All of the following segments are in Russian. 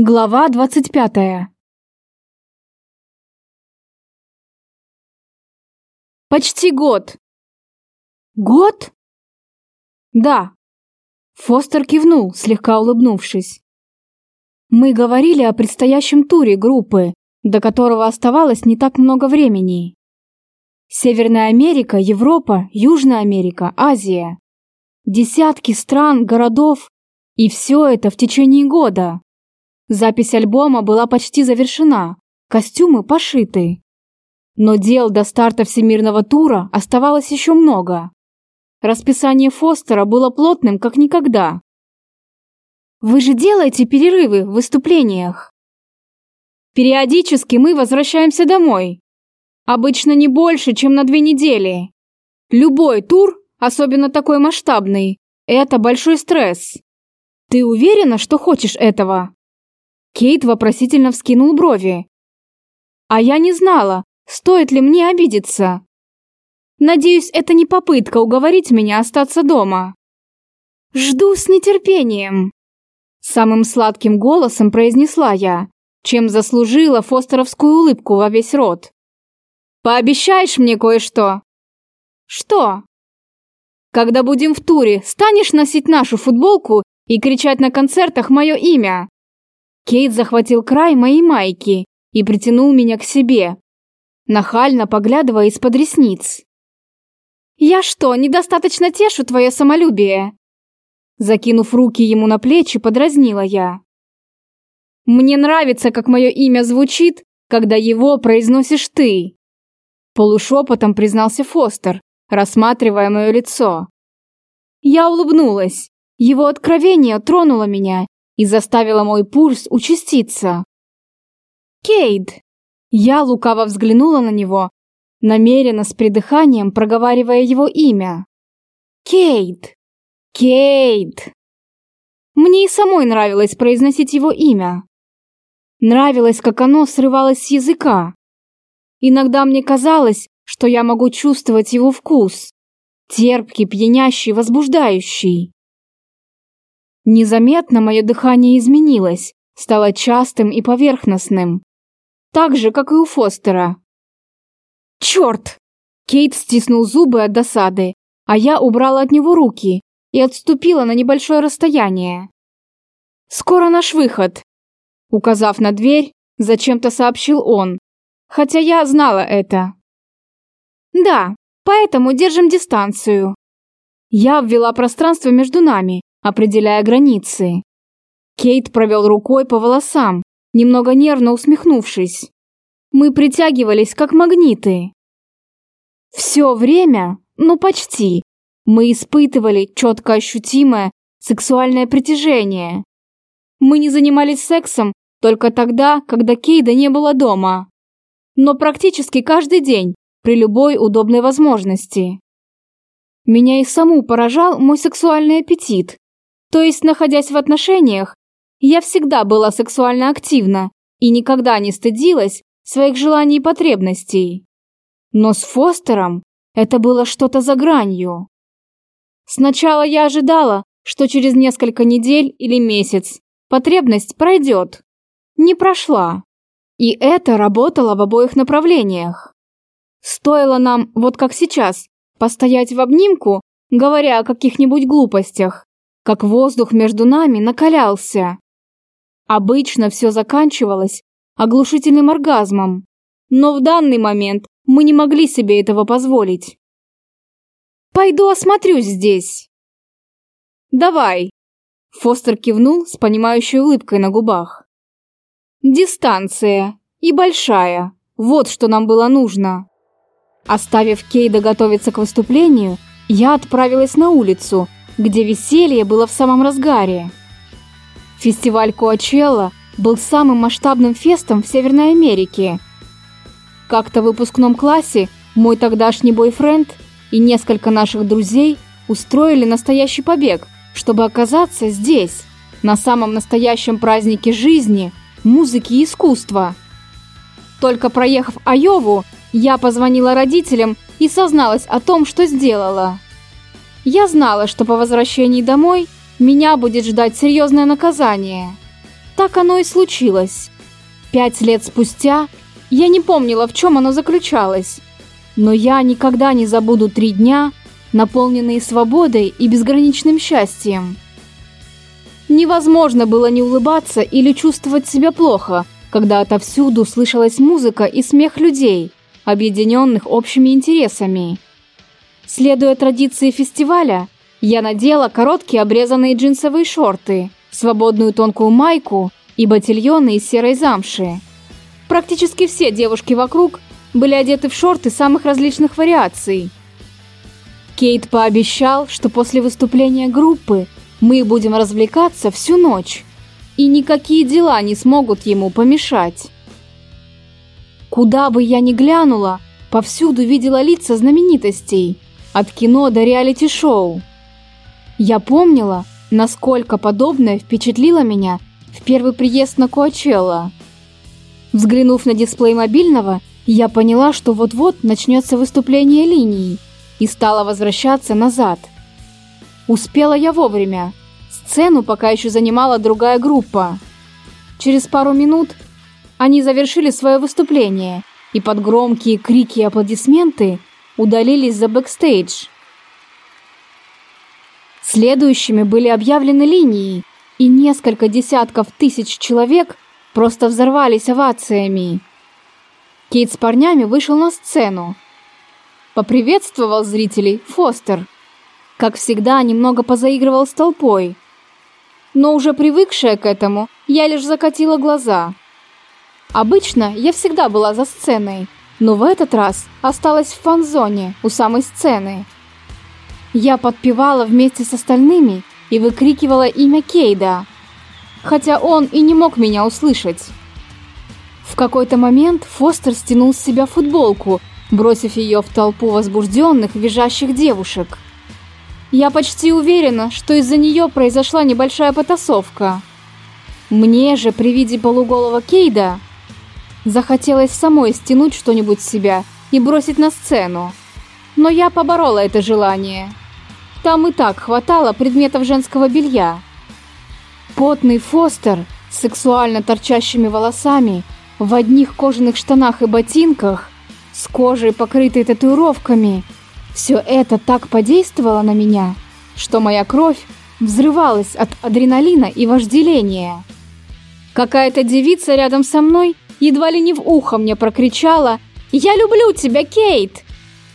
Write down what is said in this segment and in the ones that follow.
Глава двадцать пятая. Почти год. Год? Да. Фостер кивнул, слегка улыбнувшись. Мы говорили о предстоящем туре группы, до которого оставалось не так много времени. Северная Америка, Европа, Южная Америка, Азия. Десятки стран, городов, и все это в течение года. Запись альбома была почти завершена, костюмы пошиты. Но дел до старта всемирного тура оставалось еще много. Расписание Фостера было плотным, как никогда. «Вы же делаете перерывы в выступлениях?» «Периодически мы возвращаемся домой. Обычно не больше, чем на две недели. Любой тур, особенно такой масштабный, это большой стресс. Ты уверена, что хочешь этого?» Кейт вопросительно вскинул брови. А я не знала, стоит ли мне обидеться. Надеюсь, это не попытка уговорить меня остаться дома. Жду с нетерпением. Самым сладким голосом произнесла я, чем заслужила фостеровскую улыбку во весь рот. Пообещаешь мне кое-что? Что? Когда будем в туре, станешь носить нашу футболку и кричать на концертах мое имя? Кейт захватил край моей майки и притянул меня к себе, нахально поглядывая из-под ресниц. «Я что, недостаточно тешу твое самолюбие?» Закинув руки ему на плечи, подразнила я. «Мне нравится, как мое имя звучит, когда его произносишь ты!» Полушепотом признался Фостер, рассматривая мое лицо. Я улыбнулась. Его откровение тронуло меня и заставила мой пульс участиться. «Кейд!» Я лукаво взглянула на него, намеренно с придыханием проговаривая его имя. «Кейд! Кейд!» Мне и самой нравилось произносить его имя. Нравилось, как оно срывалось с языка. Иногда мне казалось, что я могу чувствовать его вкус. Терпкий, пьянящий, возбуждающий. Незаметно мое дыхание изменилось, стало частым и поверхностным. Так же, как и у Фостера. «Черт!» Кейт стиснул зубы от досады, а я убрала от него руки и отступила на небольшое расстояние. «Скоро наш выход!» Указав на дверь, зачем-то сообщил он, хотя я знала это. «Да, поэтому держим дистанцию». Я обвела пространство между нами, определяя границы. Кейт провел рукой по волосам, немного нервно усмехнувшись. Мы притягивались, как магниты. Все время, ну почти, мы испытывали четко ощутимое сексуальное притяжение. Мы не занимались сексом только тогда, когда Кейда не было дома. Но практически каждый день, при любой удобной возможности. Меня и саму поражал мой сексуальный аппетит, то есть, находясь в отношениях, я всегда была сексуально активна и никогда не стыдилась своих желаний и потребностей. Но с Фостером это было что-то за гранью. Сначала я ожидала, что через несколько недель или месяц потребность пройдет. Не прошла. И это работало в обоих направлениях. Стоило нам, вот как сейчас, постоять в обнимку, говоря о каких-нибудь глупостях, как воздух между нами накалялся. Обычно все заканчивалось оглушительным оргазмом, но в данный момент мы не могли себе этого позволить. «Пойду осмотрюсь здесь». «Давай», — Фостер кивнул с понимающей улыбкой на губах. «Дистанция. И большая. Вот что нам было нужно». Оставив Кейда готовиться к выступлению, я отправилась на улицу, где веселье было в самом разгаре. Фестиваль Коачелла был самым масштабным фестом в Северной Америке. Как-то в выпускном классе мой тогдашний бойфренд и несколько наших друзей устроили настоящий побег, чтобы оказаться здесь, на самом настоящем празднике жизни, музыки и искусства. Только проехав Айову, я позвонила родителям и созналась о том, что сделала. Я знала, что по возвращении домой меня будет ждать серьезное наказание. Так оно и случилось. Пять лет спустя я не помнила, в чем оно заключалось. Но я никогда не забуду три дня, наполненные свободой и безграничным счастьем. Невозможно было не улыбаться или чувствовать себя плохо, когда отовсюду слышалась музыка и смех людей, объединенных общими интересами. Следуя традиции фестиваля, я надела короткие обрезанные джинсовые шорты, свободную тонкую майку и ботильоны из серой замши. Практически все девушки вокруг были одеты в шорты самых различных вариаций. Кейт пообещал, что после выступления группы мы будем развлекаться всю ночь, и никакие дела не смогут ему помешать. Куда бы я ни глянула, повсюду видела лица знаменитостей, от кино до реалити-шоу. Я помнила, насколько подобное впечатлило меня в первый приезд на Коачелло. Взглянув на дисплей мобильного, я поняла, что вот-вот начнется выступление линии, и стала возвращаться назад – Успела я вовремя. Сцену пока еще занимала другая группа. Через пару минут они завершили свое выступление и под громкие крики и аплодисменты удалились за бэкстейдж. Следующими были объявлены линии, и несколько десятков тысяч человек просто взорвались овациями. Кейт с парнями вышел на сцену. Поприветствовал зрителей Фостер – как всегда, немного позаигрывал с толпой. Но уже привыкшая к этому, я лишь закатила глаза. Обычно я всегда была за сценой, но в этот раз осталась в фан-зоне у самой сцены. Я подпевала вместе с остальными и выкрикивала имя Кейда, хотя он и не мог меня услышать. В какой-то момент Фостер стянул с себя футболку, бросив ее в толпу возбужденных, визжащих девушек. Я почти уверена, что из-за нее произошла небольшая потасовка. Мне же при виде полуголого Кейда захотелось самой стянуть что-нибудь с себя и бросить на сцену. Но я поборола это желание. Там и так хватало предметов женского белья. Потный Фостер с сексуально торчащими волосами, в одних кожаных штанах и ботинках, с кожей, покрытой татуировками – все это так подействовало на меня, что моя кровь взрывалась от адреналина и вожделения. Какая-то девица рядом со мной едва ли не в ухо мне прокричала «Я люблю тебя, Кейт!»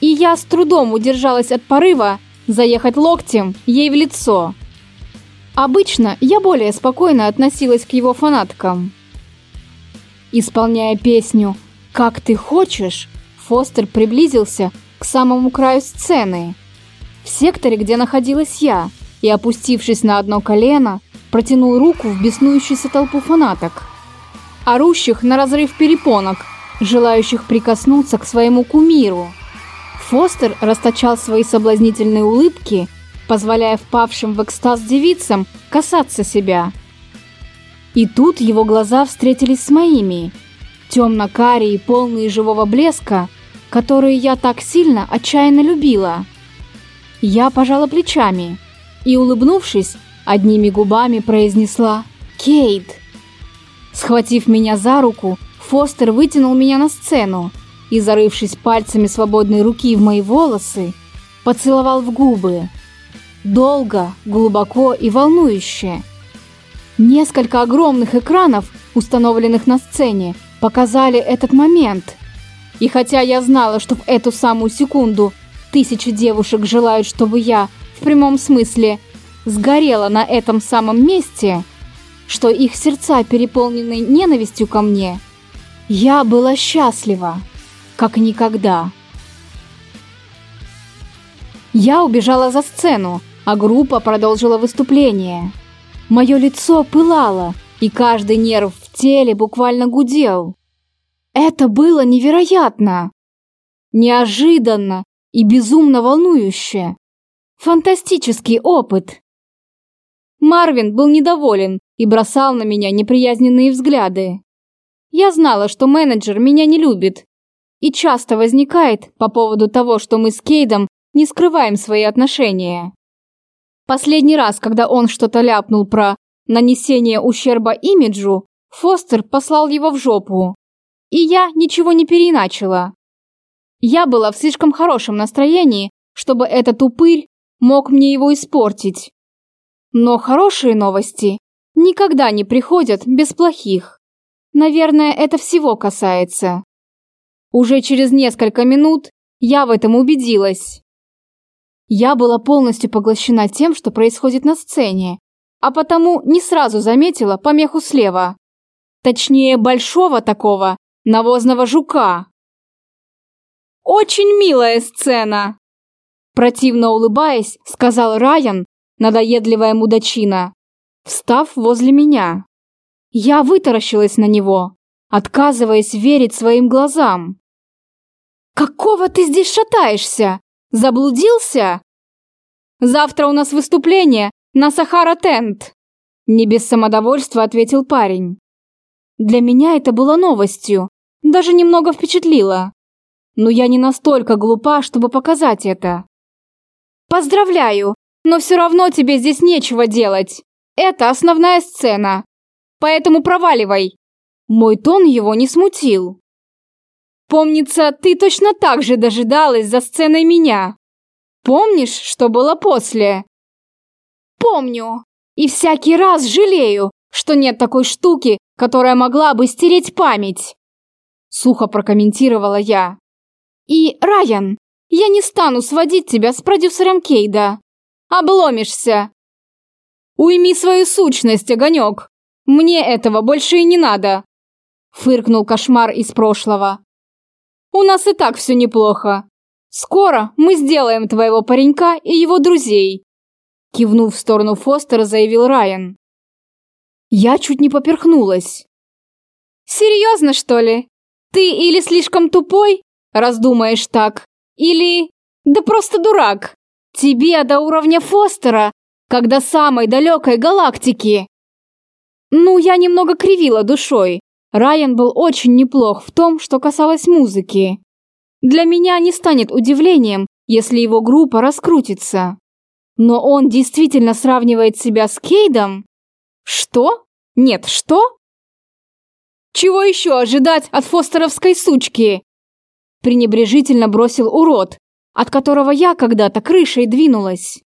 И я с трудом удержалась от порыва заехать локтем ей в лицо. Обычно я более спокойно относилась к его фанаткам. Исполняя песню «Как ты хочешь», Фостер приблизился к самому краю сцены, в секторе, где находилась я, и, опустившись на одно колено, протянул руку в беснующуюся толпу фанаток, орущих на разрыв перепонок, желающих прикоснуться к своему кумиру. Фостер расточал свои соблазнительные улыбки, позволяя впавшим в экстаз девицам касаться себя. И тут его глаза встретились с моими, темно-карие, полные живого блеска, которые я так сильно отчаянно любила. Я пожала плечами и, улыбнувшись, одними губами произнесла «Кейт». Схватив меня за руку, Фостер вытянул меня на сцену и, зарывшись пальцами свободной руки в мои волосы, поцеловал в губы. Долго, глубоко и волнующе. Несколько огромных экранов, установленных на сцене, показали этот момент – и хотя я знала, что в эту самую секунду тысячи девушек желают, чтобы я, в прямом смысле, сгорела на этом самом месте, что их сердца переполнены ненавистью ко мне, я была счастлива, как никогда. Я убежала за сцену, а группа продолжила выступление. Мое лицо пылало, и каждый нерв в теле буквально гудел. Это было невероятно! Неожиданно и безумно волнующе. Фантастический опыт. Марвин был недоволен и бросал на меня неприязненные взгляды. Я знала, что менеджер меня не любит и часто возникает по поводу того, что мы с Кейдом не скрываем свои отношения. Последний раз, когда он что-то ляпнул про нанесения ущерба имиджу, Фостер послал его в жопу. И я ничего не переиначила. Я была в слишком хорошем настроении, чтобы этот упырь мог мне его испортить. Но хорошие новости никогда не приходят без плохих. Наверное, это всего касается. Уже через несколько минут я в этом убедилась. Я была полностью поглощена тем, что происходит на сцене, а потому не сразу заметила помеху слева. Точнее, большого такого, навозного жука. «Очень милая сцена!» Противно улыбаясь, сказал Райан, надоедливая мудачина, встав возле меня. Я вытаращилась на него, отказываясь верить своим глазам. «Какого ты здесь шатаешься? Заблудился?» «Завтра у нас выступление на Сахара-Тент», не без самодовольства ответил парень. Для меня это было новостью, даже немного впечатлило. Но я не настолько глупа, чтобы показать это. «Поздравляю, но все равно тебе здесь нечего делать. Это основная сцена. Поэтому проваливай». Мой тон его не смутил. «Помнится, ты точно так же дожидалась за сценой меня. Помнишь, что было после?» «Помню. И всякий раз жалею, что нет такой штуки, которая могла бы стереть память. Сухо прокомментировала я. И, Райан, я не стану сводить тебя с продюсером Кейда. Обломишься. Уйми свою сущность, огонек. Мне этого больше и не надо. Фыркнул кошмар из прошлого. У нас и так все неплохо. Скоро мы сделаем твоего паренька и его друзей. Кивнув в сторону Фостера, заявил Райан. Я чуть не поперхнулась. «Серьезно, что ли? Ты или слишком тупой, раздумаешь так, или... Да просто дурак! Тебе до уровня Фостера, как до самой далекой галактики!» Ну, я немного кривила душой. Райан был очень неплох в том, что касалось музыки. Для меня не станет удивлением, если его группа раскрутится. Но он действительно сравнивает себя с Кейдом? Что? Нет, что? Чего еще ожидать от фостеровской сучки? Пренебрежительно бросил урод, от которого я когда-то крышей двинулась.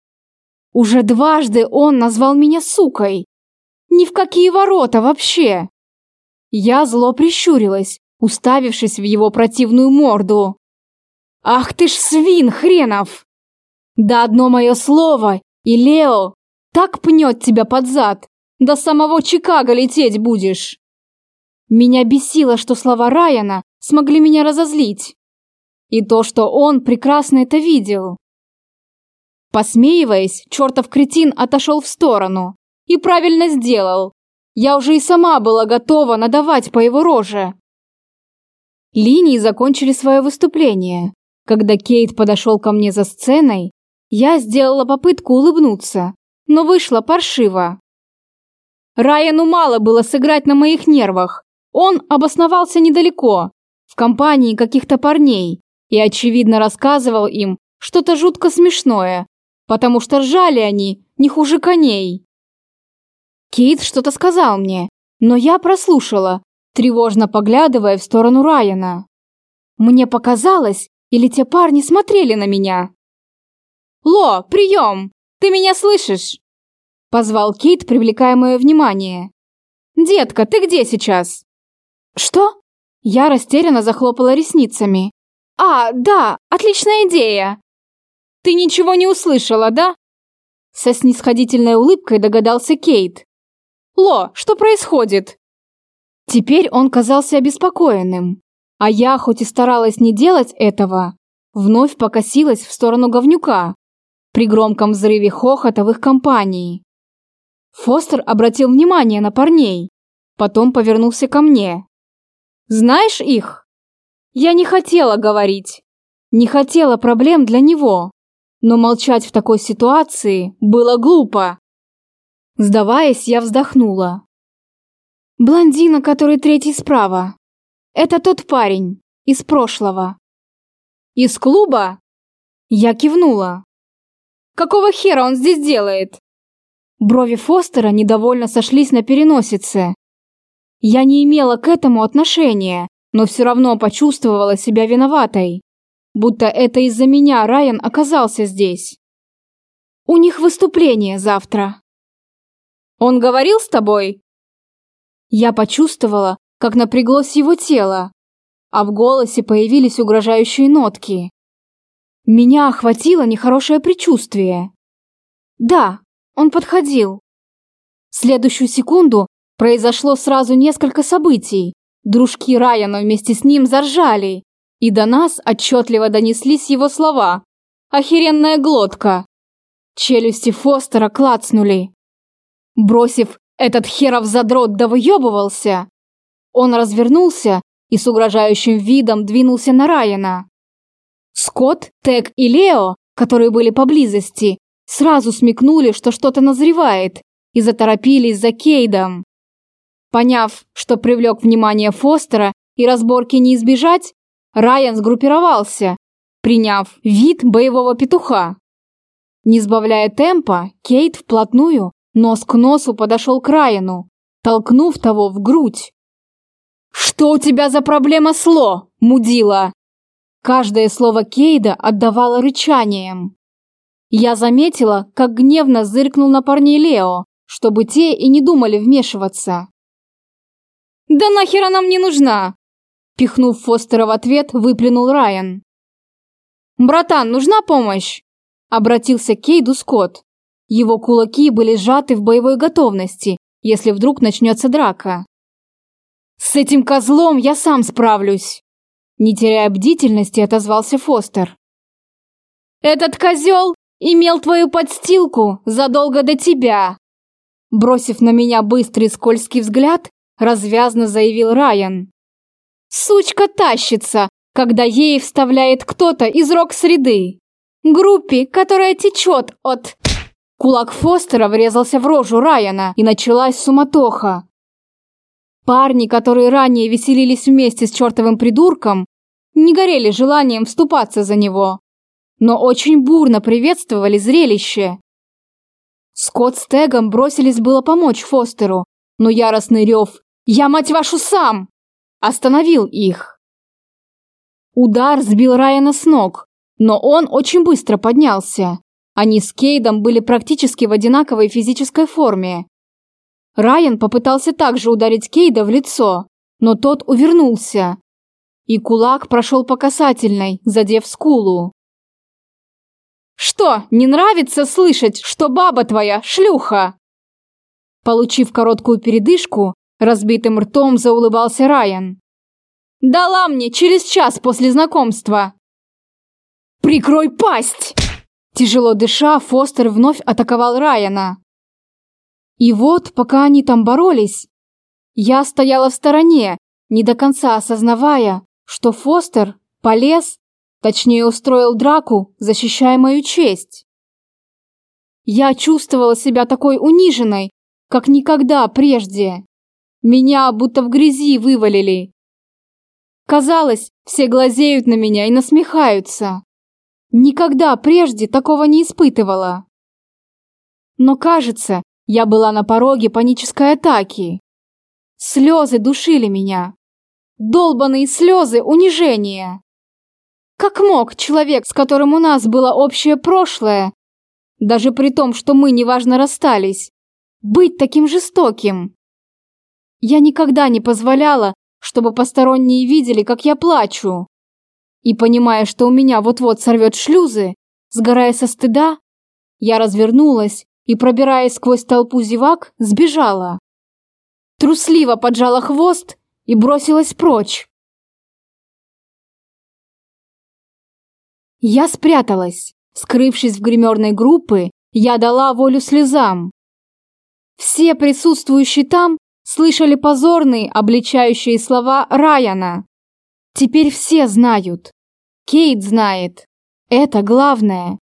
Уже дважды он назвал меня сукой. Ни в какие ворота вообще. Я зло прищурилась, уставившись в его противную морду. «Ах ты ж свин хренов! Да одно мое слово, и Лео так пнет тебя под зад, до самого Чикаго лететь будешь!» Меня бесило, что слова Райана смогли меня разозлить. И то, что он прекрасно это видел. Посмеиваясь, чертов кретин отошел в сторону. И правильно сделал. Я уже и сама была готова надавать по его роже. Линии закончили свое выступление. Когда Кейт подошел ко мне за сценой, я сделала попытку улыбнуться, но вышла паршиво. Райану мало было сыграть на моих нервах. Он обосновался недалеко, в компании каких-то парней, и, очевидно, рассказывал им что-то жутко смешное, потому что ржали они не хуже коней. Кейт что-то сказал мне, но я прослушала, тревожно поглядывая в сторону Райана. Мне показалось, или те парни смотрели на меня. «Ло, прием! Ты меня слышишь?» Позвал Кейт, привлекая мое внимание. «Детка, ты где сейчас?» «Что?» Я растерянно захлопала ресницами. «А, да, отличная идея!» «Ты ничего не услышала, да?» Со снисходительной улыбкой догадался Кейт. «Ло, что происходит?» Теперь он казался обеспокоенным, а я, хоть и старалась не делать этого, вновь покосилась в сторону говнюка при громком взрыве их компании. Фостер обратил внимание на парней, потом повернулся ко мне. «Знаешь их?» Я не хотела говорить, не хотела проблем для него, но молчать в такой ситуации было глупо. Сдаваясь, я вздохнула. Блондина, который третий справа. Это тот парень из прошлого. Из клуба? Я кивнула. Какого хера он здесь делает? Брови Фостера недовольно сошлись на переносице. Я не имела к этому отношения, но все равно почувствовала себя виноватой. Будто это из-за меня Райан оказался здесь. У них выступление завтра. Он говорил с тобой? Я почувствовала, как напряглось его тело, а в голосе появились угрожающие нотки. Меня охватило нехорошее предчувствие. Да, он подходил. В следующую секунду произошло сразу несколько событий. Дружки Райана вместе с ним заржали, и до нас отчетливо донеслись его слова. «Охеренная глотка!» Челюсти Фостера клацнули. Бросив «этот херов задрот да выебывался», он развернулся и с угрожающим видом двинулся на Райана. Скотт, Тек и Лео, которые были поблизости, сразу смекнули, что что-то назревает, и заторопились за Кейдом. Поняв, что привлек внимание Фостера и разборки не избежать, Райан сгруппировался, приняв вид боевого петуха. Не сбавляя темпа, Кейт вплотную, нос к носу подошел к Райану, толкнув того в грудь. «Что у тебя за проблема с Ло, мудила?» Каждое слово Кейда отдавало рычанием. Я заметила, как гневно зыркнул на парней Лео, чтобы те и не думали вмешиваться. «Да нахер она мне нужна?» Пихнув Фостера в ответ, выплюнул Райан. «Братан, нужна помощь?» Обратился к Кейду Скотт. Его кулаки были сжаты в боевой готовности, если вдруг начнется драка. «С этим козлом я сам справлюсь!» Не теряя бдительности, отозвался Фостер. «Этот козел имел твою подстилку задолго до тебя!» Бросив на меня быстрый скользкий взгляд, развязно заявил Райан. «Сучка тащится, когда ей вставляет кто-то из рок-среды. Группе, которая течет от...» Кулак Фостера врезался в рожу Райана, и началась суматоха. Парни, которые ранее веселились вместе с чертовым придурком, не горели желанием вступаться за него, но очень бурно приветствовали зрелище. Скотт с Тегом бросились было помочь Фостеру, но яростный рев «Я, мать вашу, сам!» остановил их. Удар сбил Райана с ног, но он очень быстро поднялся. Они с Кейдом были практически в одинаковой физической форме. Райан попытался также ударить Кейда в лицо, но тот увернулся. И кулак прошел по касательной, задев скулу. «Что, не нравится слышать, что баба твоя шлюха?» Получив короткую передышку, разбитым ртом заулыбался Райан. «Дала мне через час после знакомства!» «Прикрой пасть!» Тяжело дыша, Фостер вновь атаковал Райана. И вот, пока они там боролись, я стояла в стороне, не до конца осознавая, что Фостер полез, точнее устроил драку, защищая мою честь. Я чувствовала себя такой униженной, как никогда прежде. Меня будто в грязи вывалили. Казалось, все глазеют на меня и насмехаются. Никогда прежде такого не испытывала. Но кажется, я была на пороге панической атаки. Слезы душили меня. Долбаные слезы унижения. Как мог человек, с которым у нас было общее прошлое, даже при том, что мы неважно расстались, быть таким жестоким? Я никогда не позволяла, чтобы посторонние видели, как я плачу. И понимая, что у меня вот-вот сорвет шлюзы, сгорая со стыда, я развернулась и, пробираясь сквозь толпу зевак, сбежала. Трусливо поджала хвост и бросилась прочь. Я спряталась. Скрывшись в гримерной группы, я дала волю слезам. Все присутствующие там слышали позорные, обличающие слова Райана. Теперь все знают. Кейт знает. Это главное.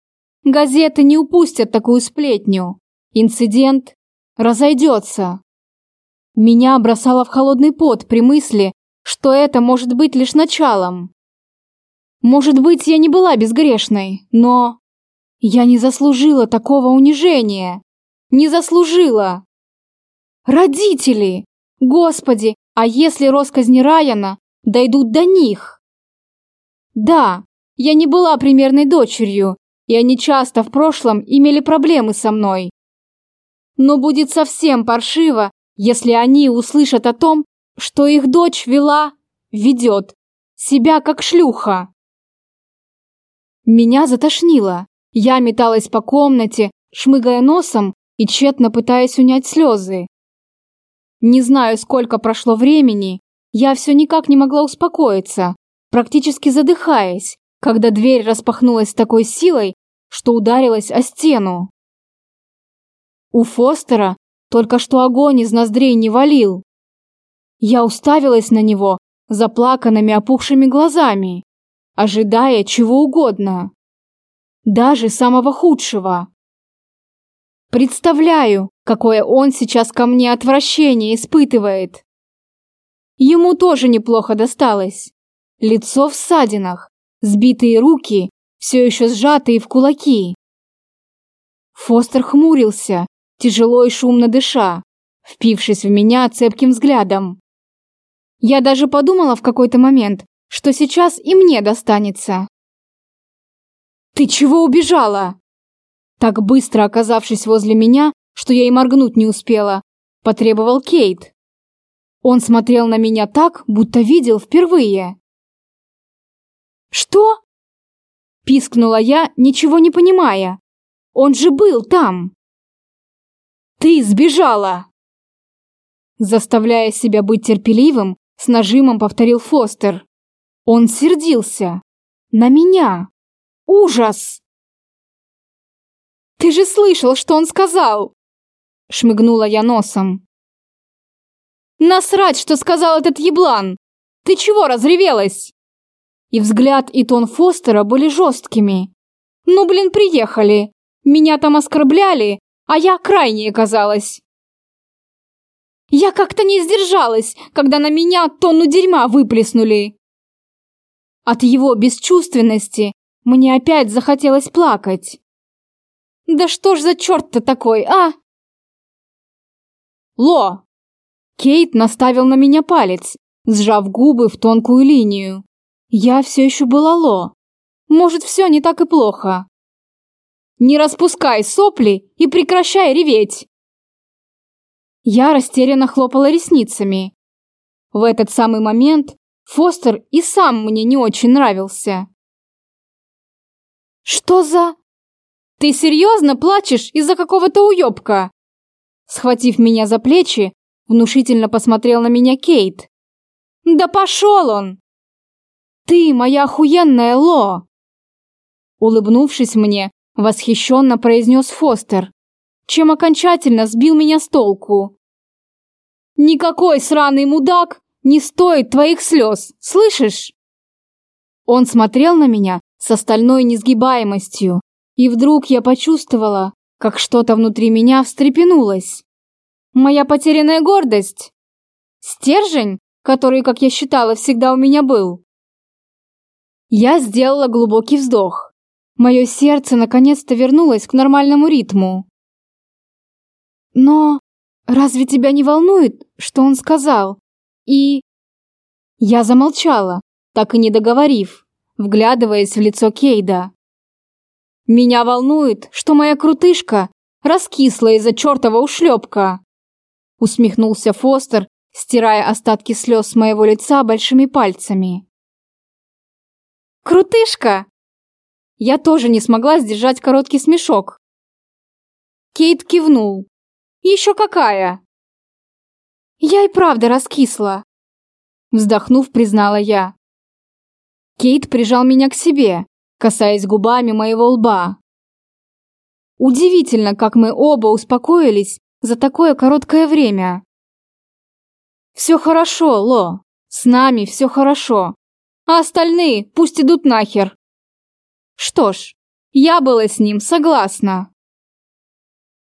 Газеты не упустят такую сплетню. Инцидент разойдется. Меня бросало в холодный пот при мысли, что это может быть лишь началом. Может быть, я не была безгрешной, но... Я не заслужила такого унижения. Не заслужила. Родители! Господи, а если росказни Райана дойдут до них? Да, я не была примерной дочерью, и они часто в прошлом имели проблемы со мной. Но будет совсем паршиво, если они услышат о том, что их дочь вела, ведет себя как шлюха. Меня затошнило. Я металась по комнате, шмыгая носом и тщетно пытаясь унять слезы. Не знаю, сколько прошло времени, я все никак не могла успокоиться, практически задыхаясь, когда дверь распахнулась с такой силой, что ударилась о стену. У Фостера только что огонь из ноздрей не валил. Я уставилась на него заплаканными опухшими глазами, ожидая чего угодно. Даже самого худшего. Представляю, какое он сейчас ко мне отвращение испытывает. Ему тоже неплохо досталось. Лицо в ссадинах, сбитые руки, все еще сжатые в кулаки. Фостер хмурился, тяжело и шумно дыша, впившись в меня цепким взглядом. Я даже подумала в какой-то момент, что сейчас и мне достанется. «Ты чего убежала?» Так быстро оказавшись возле меня, что я и моргнуть не успела, потребовал Кейт. Он смотрел на меня так, будто видел впервые. «Что?» Пискнула я, ничего не понимая. «Он же был там!» «Ты сбежала!» Заставляя себя быть терпеливым, с нажимом повторил Фостер. Он сердился. На меня. Ужас! «Ты же слышал, что он сказал!» Шмыгнула я носом. «Насрать, что сказал этот еблан! Ты чего разревелась?» И взгляд, и тон Фостера были жесткими. «Ну, блин, приехали! Меня там оскорбляли, а я крайне оказалась!» Я как-то не сдержалась, когда на меня тонну дерьма выплеснули. От его бесчувственности мне опять захотелось плакать. Да что ж за черт-то такой, а? Ло! Кейт наставил на меня палец, сжав губы в тонкую линию. Я все еще была Ло. Может, все не так и плохо. Не распускай сопли и прекращай реветь. Я растерянно хлопала ресницами. В этот самый момент Фостер и сам мне не очень нравился. «Что за...» «Ты серьезно плачешь из-за какого-то уёбка?» Схватив меня за плечи, внушительно посмотрел на меня Кейт. «Да пошел он!» «Ты моя охуенная Ло!» Улыбнувшись мне, восхищенно произнес Фостер, чем окончательно сбил меня с толку. Никакой сраный мудак не стоит твоих слез, слышишь? Он смотрел на меня с остальной несгибаемостью, и вдруг я почувствовала, как что-то внутри меня встрепенулось. Моя потерянная гордость? Стержень, который, как я считала, всегда у меня был? Я сделала глубокий вздох. Мое сердце наконец-то вернулось к нормальному ритму. Но Разве тебя не волнует, что он сказал? И... Я замолчала, так и не договорив, вглядываясь в лицо Кейда. Меня волнует, что моя крутышка раскисла из-за чертова ушлепка. Усмехнулся Фостер, стирая остатки слез с моего лица большими пальцами. Крутышка! Я тоже не смогла сдержать короткий смешок. Кейт кивнул, еще какая!» «Я и правда раскисла!» Вздохнув, признала я. Кейт прижал меня к себе, касаясь губами моего лба. Удивительно, как мы оба успокоились за такое короткое время. «Все хорошо, Ло. С нами все хорошо. А остальные пусть идут нахер». Что ж, я была с ним согласна.